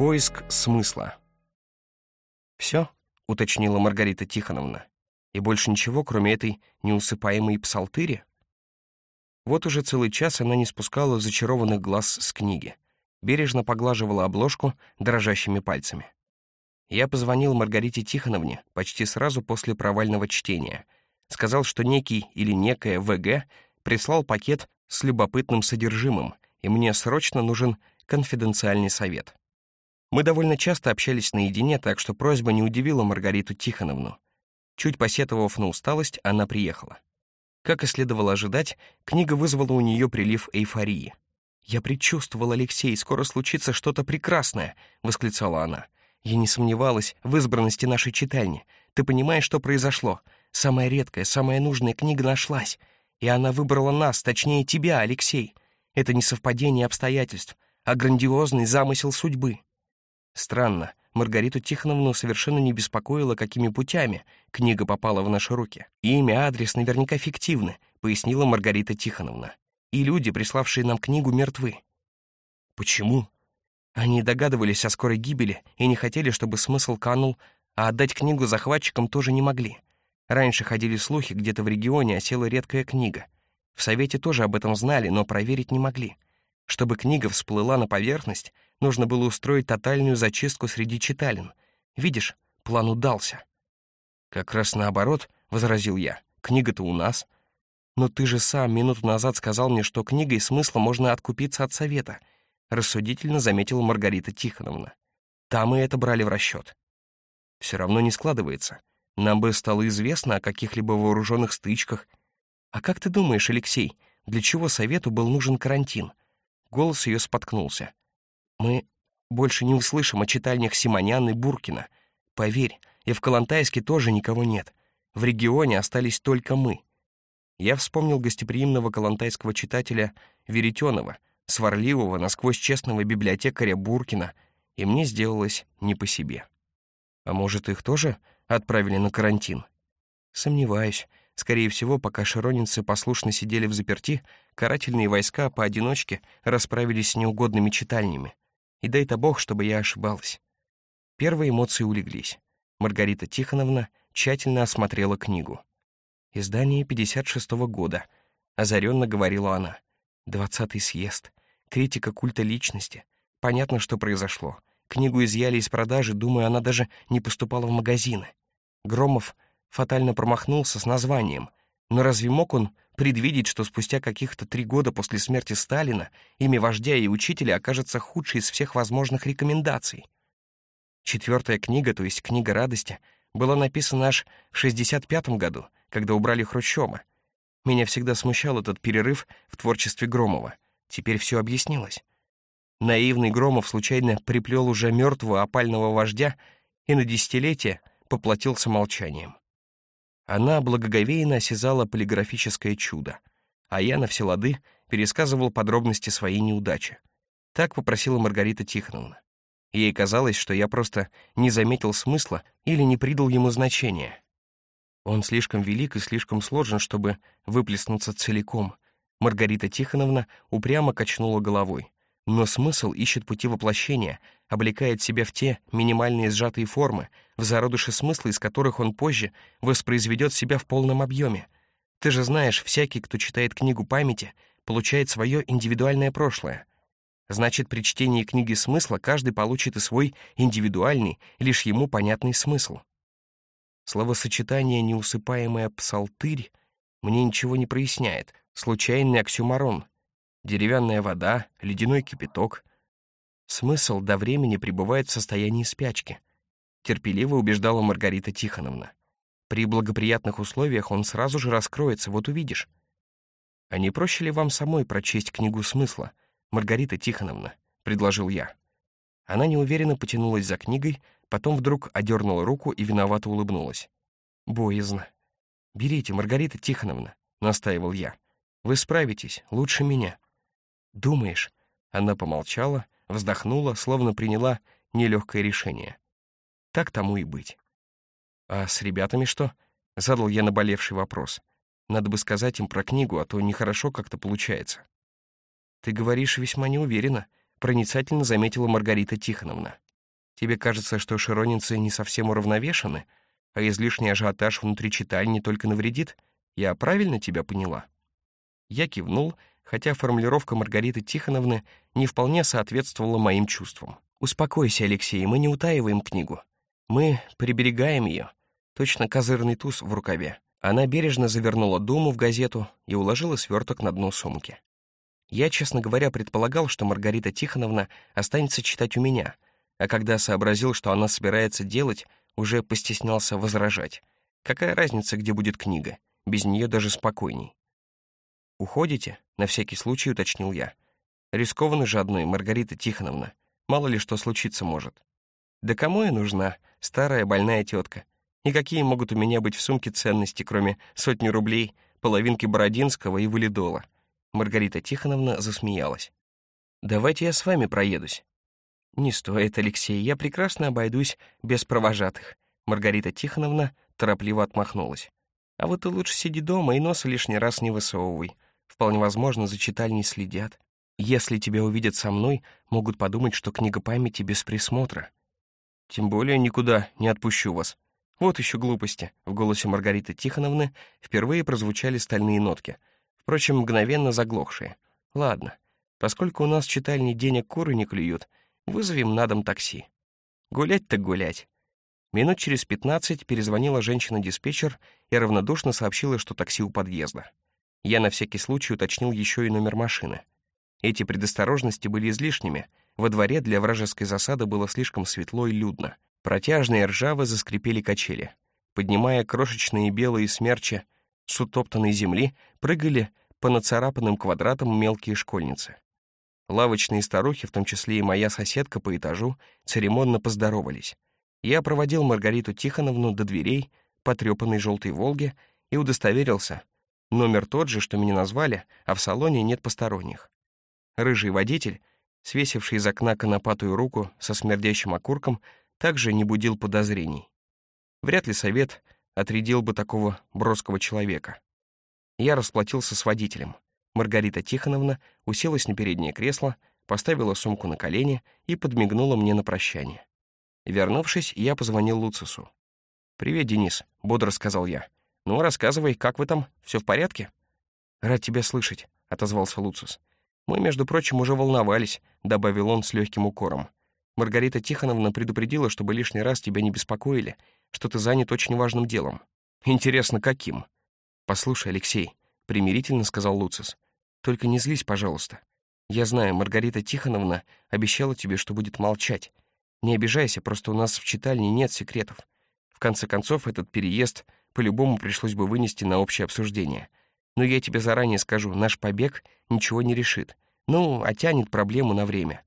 Поиск смысла. «Все?» — уточнила Маргарита Тихоновна. «И больше ничего, кроме этой неусыпаемой псалтыри?» Вот уже целый час она не спускала зачарованных глаз с книги, бережно поглаживала обложку дрожащими пальцами. Я позвонил Маргарите Тихоновне почти сразу после провального чтения. Сказал, что некий или некая ВГ прислал пакет с любопытным содержимым, и мне срочно нужен конфиденциальный совет. Мы довольно часто общались наедине, так что просьба не удивила Маргариту Тихоновну. Чуть посетовав на усталость, она приехала. Как и следовало ожидать, книга вызвала у нее прилив эйфории. «Я предчувствовал, Алексей, скоро случится что-то прекрасное!» — восклицала она. «Я не сомневалась в избранности нашей читальни. Ты понимаешь, что произошло? Самая редкая, самая нужная книга нашлась. И она выбрала нас, точнее тебя, Алексей. Это не совпадение обстоятельств, а грандиозный замысел судьбы. Странно, Маргариту Тихоновну совершенно не беспокоило, какими путями книга попала в наши руки. Имя, адрес наверняка фиктивны, пояснила Маргарита Тихоновна. И люди, приславшие нам книгу, мертвы. Почему? Они догадывались о скорой гибели и не хотели, чтобы смысл канул, а отдать книгу захватчикам тоже не могли. Раньше ходили слухи, где-то в регионе осела редкая книга. В Совете тоже об этом знали, но проверить не могли. Чтобы книга всплыла на поверхность, нужно было устроить тотальную зачистку среди читалин. Видишь, план удался. «Как раз наоборот», — возразил я, — «книга-то у нас». «Но ты же сам минуту назад сказал мне, что книгой смысла можно откупиться от совета», — рассудительно заметила Маргарита Тихоновна. «Там и это брали в расчет». «Все равно не складывается. Нам бы стало известно о каких-либо вооруженных стычках. А как ты думаешь, Алексей, для чего совету был нужен карантин? Голос ее споткнулся. «Мы больше не услышим о читальнях Симонян и Буркина. Поверь, и в Калантайске тоже никого нет. В регионе остались только мы». Я вспомнил гостеприимного калантайского читателя Веретенова, сварливого, насквозь честного библиотекаря Буркина, и мне сделалось не по себе. А может, их тоже отправили на карантин? Сомневаюсь. Скорее всего, пока широнинцы послушно сидели в заперти, карательные войска поодиночке расправились с неугодными читальнями. И дай-то бог, чтобы я ошибалась. Первые эмоции улеглись. Маргарита Тихоновна тщательно осмотрела книгу. «Издание 56-го года», — озаренно говорила она. «Двадцатый съезд. Критика культа личности. Понятно, что произошло. Книгу изъяли из продажи, думаю, она даже не поступала в магазины. Громов фатально промахнулся с названием. Но разве мог он предвидеть, что спустя каких-то три года после смерти Сталина имя вождя и учителя окажется худшей из всех возможных рекомендаций? Четвертая книга, то есть «Книга радости», была написана аж в 65-м году, когда убрали Хрущева. Меня всегда смущал этот перерыв в творчестве Громова. Теперь все объяснилось. Наивный Громов случайно приплел уже мертвого опального вождя и на десятилетие поплатился молчанием. Она благоговейно осязала полиграфическое чудо, а я на все лады пересказывал подробности своей неудачи. Так попросила Маргарита Тихоновна. Ей казалось, что я просто не заметил смысла или не придал ему значения. Он слишком велик и слишком сложен, чтобы выплеснуться целиком. Маргарита Тихоновна упрямо качнула головой. Но смысл ищет пути воплощения, облекает себя в те минимальные сжатые формы, в зародыши смысла, из которых он позже воспроизведет себя в полном объеме. Ты же знаешь, всякий, кто читает книгу памяти, получает свое индивидуальное прошлое. Значит, при чтении книги смысла каждый получит и свой индивидуальный, лишь ему понятный смысл. Словосочетание «неусыпаемая псалтырь» мне ничего не проясняет, случайный оксюмарон. Деревянная вода, ледяной кипяток. Смысл до времени пребывает в состоянии спячки — терпеливо убеждала Маргарита Тихоновна. При благоприятных условиях он сразу же раскроется, вот увидишь. А не проще ли вам самой прочесть книгу смысла, Маргарита Тихоновна, предложил я. Она неуверенно потянулась за книгой, потом вдруг одернула руку и виновато улыбнулась. Боязно. «Берите, Маргарита Тихоновна», — настаивал я. «Вы справитесь, лучше меня». «Думаешь?» Она помолчала, вздохнула, словно приняла нелегкое решение. Так тому и быть. «А с ребятами что?» — задал я наболевший вопрос. «Надо бы сказать им про книгу, а то нехорошо как-то получается». «Ты говоришь весьма неуверенно», — проницательно заметила Маргарита Тихоновна. Тебе кажется, что широнинцы не совсем уравновешены, а излишний ажиотаж внутри читальни только навредит? Я правильно тебя поняла?» Я кивнул, хотя формулировка Маргариты Тихоновны не вполне соответствовала моим чувствам. «Успокойся, Алексей, мы не утаиваем книгу. Мы приберегаем ее. Точно козырный туз в рукаве». Она бережно завернула думу в газету и уложила сверток на дно сумки. Я, честно говоря, предполагал, что Маргарита Тихоновна останется читать у меня, а когда сообразил, что она собирается делать, уже постеснялся возражать. Какая разница, где будет книга? Без нее даже спокойней. «Уходите?» — на всякий случай уточнил я. «Рискованно же одной, Маргарита Тихоновна. Мало ли что случиться может». «Да кому я нужна, старая больная тетка? И какие могут у меня быть в сумке ценности, кроме сотни рублей, половинки Бородинского и валидола?» Маргарита Тихоновна засмеялась. «Давайте я с вами проедусь». «Не стоит, Алексей, я прекрасно обойдусь без провожатых». Маргарита Тихоновна торопливо отмахнулась. «А вот ты лучше сиди дома и носа лишний раз не высовывай. Вполне возможно, за читальней следят. Если тебя увидят со мной, могут подумать, что книга памяти без присмотра. Тем более никуда не отпущу вас. Вот еще глупости. В голосе Маргариты Тихоновны впервые прозвучали стальные нотки, впрочем, мгновенно заглохшие. Ладно, поскольку у нас в читальне денег куры не клюют, вызовем на дом такси. Гулять так гулять. Минут через пятнадцать перезвонила женщина-диспетчер и равнодушно сообщила, что такси у подъезда. Я на всякий случай уточнил еще и номер машины. Эти предосторожности были излишними. Во дворе для вражеской засады было слишком светло и людно. Протяжные ржавы заскрипели качели. Поднимая крошечные белые смерчи с утоптанной земли, прыгали по нацарапанным квадратам мелкие школьницы. Лавочные старухи, в том числе и моя соседка по этажу, церемонно поздоровались. Я проводил Маргариту Тихоновну до дверей, потрепанной желтой «Волги», и удостоверился, Номер тот же, что меня назвали, а в салоне нет посторонних. Рыжий водитель, свесивший из окна конопатую руку со смердящим окурком, также не будил подозрений. Вряд ли совет отрядил бы такого броского человека. Я расплатился с водителем. Маргарита Тихоновна уселась на переднее кресло, поставила сумку на колени и подмигнула мне на прощание. Вернувшись, я позвонил Луцису. «Привет, Денис», — бодро сказал я. «Ну, рассказывай, как вы там? Все в порядке?» «Рад тебя слышать», — отозвался Луцис. «Мы, между прочим, уже волновались», — добавил он с легким укором. «Маргарита Тихоновна предупредила, чтобы лишний раз тебя не беспокоили, что ты занят очень важным делом». «Интересно, каким?» «Послушай, Алексей», — примирительно сказал Луцис. «Только не злись, пожалуйста. Я знаю, Маргарита Тихоновна обещала тебе, что будет молчать. Не обижайся, просто у нас в читальне нет секретов. В конце концов, этот переезд по-любому пришлось бы вынести на общее обсуждение. Но я тебе заранее скажу, наш побег ничего не решит. Ну, оттянет проблему на время.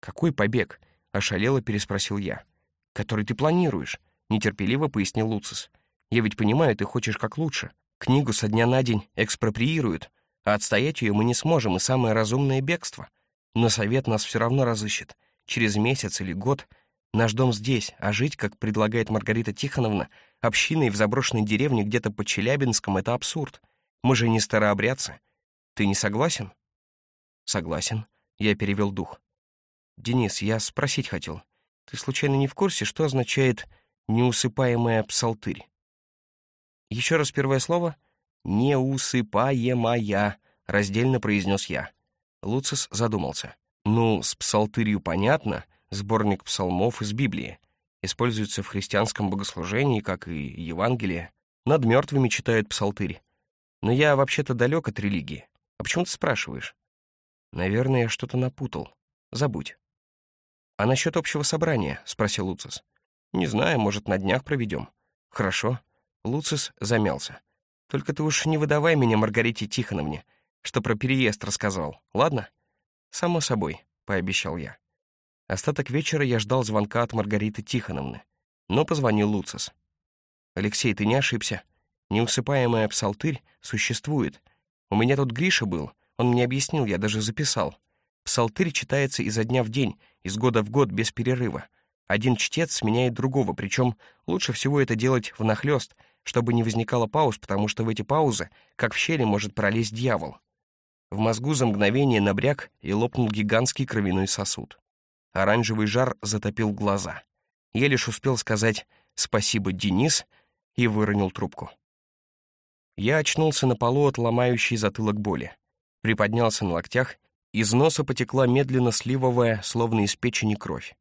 «Какой побег?» — ошалело переспросил я. «Который ты планируешь?» — нетерпеливо пояснил Луцис. «Я ведь понимаю, ты хочешь как лучше. Книгу со дня на день экспроприируют, а отстоять ее мы не сможем, и самое разумное — бегство. Но совет нас все равно разыщет. Через месяц или год наш дом здесь, а жить, как предлагает Маргарита Тихоновна, общиной в заброшенной деревне где-то под Челябинском — это абсурд. Мы же не старообрядцы. Ты не согласен? Согласен. Я перевел дух. Денис, я спросить хотел. Ты случайно не в курсе, что означает «неусыпаемая псалтырь»? Еще раз первое слово. «Неусыпаемая», — раздельно произнес я. Луцис задумался. Ну, с псалтырью понятно, сборник псалмов из Библии используется в христианском богослужении, как и Евангелие. Над мертвыми читают псалтырь. Но я вообще-то далек от религии. А почему ты спрашиваешь? Наверное, я что-то напутал. Забудь. А насчет общего собрания? Спросил Луцис. Не знаю, может, на днях проведем. Хорошо. Луцис замялся. Только ты уж не выдавай меня Маргарите Тихоновне, что про переезд рассказал, ладно? Само собой, пообещал я. Остаток вечера я ждал звонка от Маргариты Тихоновны, но позвонил Луцис. «Алексей, ты не ошибся. Неусыпаемая псалтырь существует. У меня тут Гриша был, он мне объяснил, я даже записал. Псалтырь читается изо дня в день, из года в год, без перерыва. Один чтец сменяет другого, причем лучше всего это делать внахлёст, чтобы не возникало пауз, потому что в эти паузы, как в щели, может пролезть дьявол. В мозгу за мгновение набряк и лопнул гигантский кровяной сосуд. Оранжевый жар затопил глаза. Я лишь успел сказать «спасибо, Денис» и выронил трубку. Я очнулся на полу от ломающей затылок боли. Приподнялся на локтях, из носа потекла медленно сливовая, словно из печени, кровь.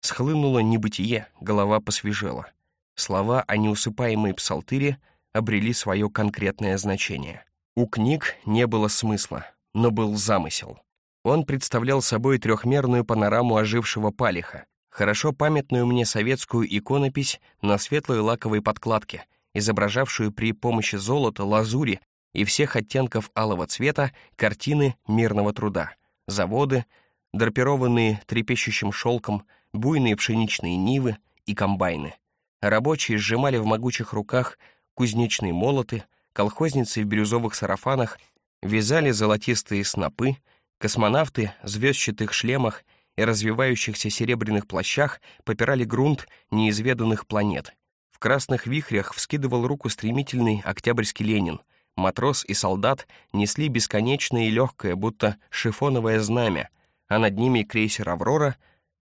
Схлынуло небытие, голова посвежела. Слова о неусыпаемой псалтыре обрели свое конкретное значение. У книг не было смысла, но был замысел. Он представлял собой трехмерную панораму ожившего палиха, хорошо памятную мне советскую иконопись на светлой лаковой подкладке, изображавшую при помощи золота, лазури и всех оттенков алого цвета картины мирного труда, заводы, драпированные трепещущим шелком, буйные пшеничные нивы и комбайны. Рабочие сжимали в могучих руках кузнечные молоты, колхозницы в бирюзовых сарафанах вязали золотистые снопы, космонавты в звездчатых шлемах и развивающихся серебряных плащах попирали грунт неизведанных планет. В красных вихрях вскидывал руку стремительный октябрьский Ленин. Матрос и солдат несли бесконечное и легкое, будто шифоновое знамя, а над ними крейсер «Аврора»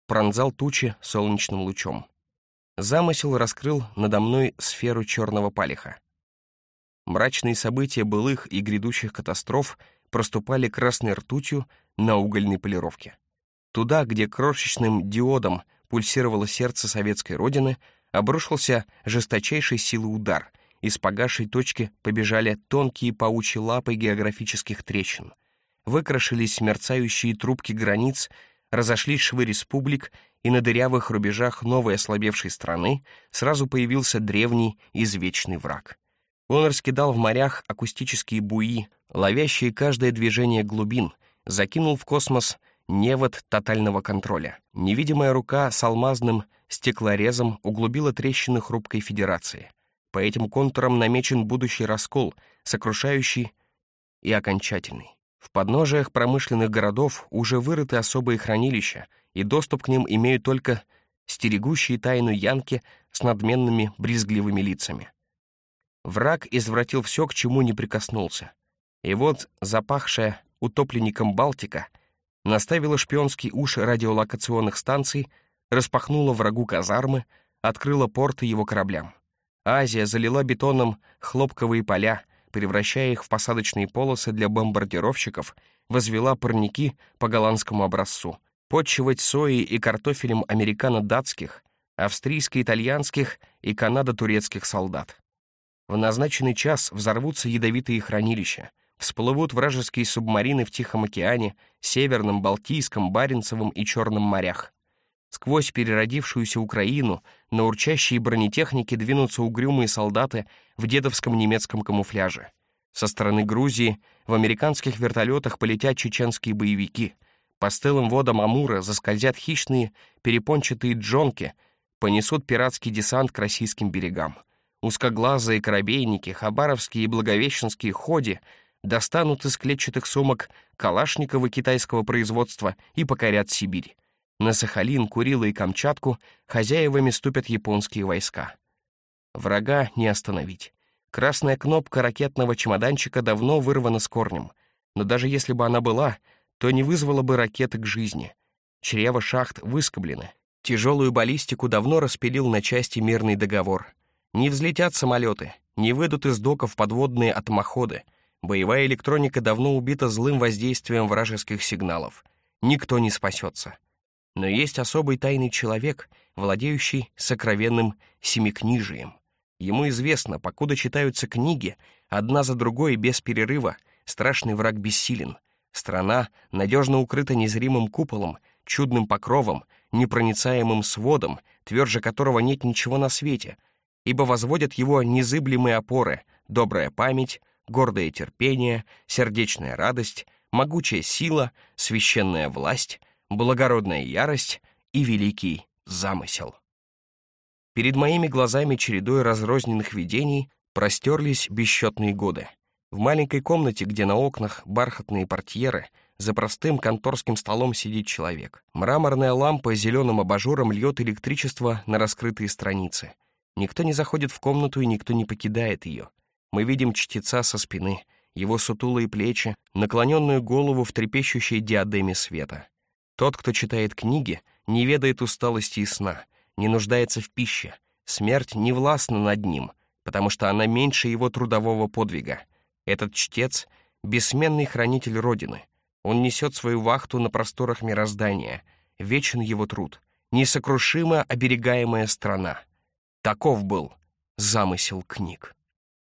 пронзал тучи солнечным лучом. Замысел раскрыл надо мной сферу черного палиха. Мрачные события былых и грядущих катастроф проступали красной ртутью на угольной полировке. Туда, где крошечным диодом пульсировало сердце советской родины, обрушился жесточайший силы удар. Из погасшей точки побежали тонкие паучьи лапы географических трещин. Выкрашились мерцающие трубки границ, разошлись швы республик, и на дырявых рубежах новой ослабевшей страны сразу появился древний извечный враг. Он раскидал в морях акустические буи, ловящие каждое движение глубин, закинул в космос невод тотального контроля. Невидимая рука с алмазным стеклорезом углубила трещины хрупкой федерации. По этим контурам намечен будущий раскол, сокрушающий и окончательный. В подножиях промышленных городов уже вырыты особые хранилища, и доступ к ним имеют только стерегущие тайну янки с надменными брезгливыми лицами. Враг извратил все, к чему не прикоснулся. И вот запахшая утопленником Балтика наставила шпионский уши радиолокационных станций, распахнула врагу казармы, открыла порты его кораблям. Азия залила бетоном хлопковые поля, превращая их в посадочные полосы для бомбардировщиков, возвела парники по голландскому образцу. Подчивать соей и картофелем американо-датских, австрийско-итальянских и канадо-турецких солдат. В назначенный час взорвутся ядовитые хранилища, всплывут вражеские субмарины в Тихом океане, Северном, Балтийском, Баренцевом и Черном морях. Сквозь переродившуюся Украину на урчащие бронетехники двинутся угрюмые солдаты в дедовском немецком камуфляже. Со стороны Грузии в американских вертолетах полетят чеченские боевики. По стылым водам Амура заскользят хищные перепончатые джонки, понесут пиратский десант к российским берегам. Узкоглазые корабейники, хабаровские и благовещенские ходи достанут из клетчатых сумок Калашникова китайского производства и покорят Сибирь. На Сахалин, Курилы и Камчатку хозяевами ступят японские войска. Врага не остановить. Красная кнопка ракетного чемоданчика давно вырвана с корнем, но даже если бы она была, то не вызвала бы ракеты к жизни. Чрево шахт выскоблены. Тяжелую баллистику давно распилил на части мирный договор. Не взлетят самолеты, не выйдут из доков подводные атомоходы. Боевая электроника давно убита злым воздействием вражеских сигналов. Никто не спасется. Но есть особый тайный человек, владеющий сокровенным семикнижием. Ему известно, покуда читаются книги, одна за другой без перерыва, страшный враг бессилен. Страна надежно укрыта незримым куполом, чудным покровом, непроницаемым сводом, тверже которого нет ничего на свете — ибо возводят его незыблемые опоры, добрая память, гордое терпение, сердечная радость, могучая сила, священная власть, благородная ярость и великий замысел. Перед моими глазами чередой разрозненных видений простерлись бесчетные годы. В маленькой комнате, где на окнах бархатные портьеры, за простым конторским столом сидит человек. Мраморная лампа зеленым абажуром льет электричество на раскрытые страницы. Никто не заходит в комнату и никто не покидает ее. Мы видим чтеца со спины, его сутулые плечи, наклоненную голову в трепещущей диадеме света. Тот, кто читает книги, не ведает усталости и сна, не нуждается в пище. Смерть не властна над ним, потому что она меньше его трудового подвига. Этот чтец — бессменный хранитель Родины. Он несет свою вахту на просторах мироздания. Вечен его труд. Несокрушимо оберегаемая страна. Таков был замысел книг.